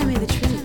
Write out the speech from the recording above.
tell me the truth.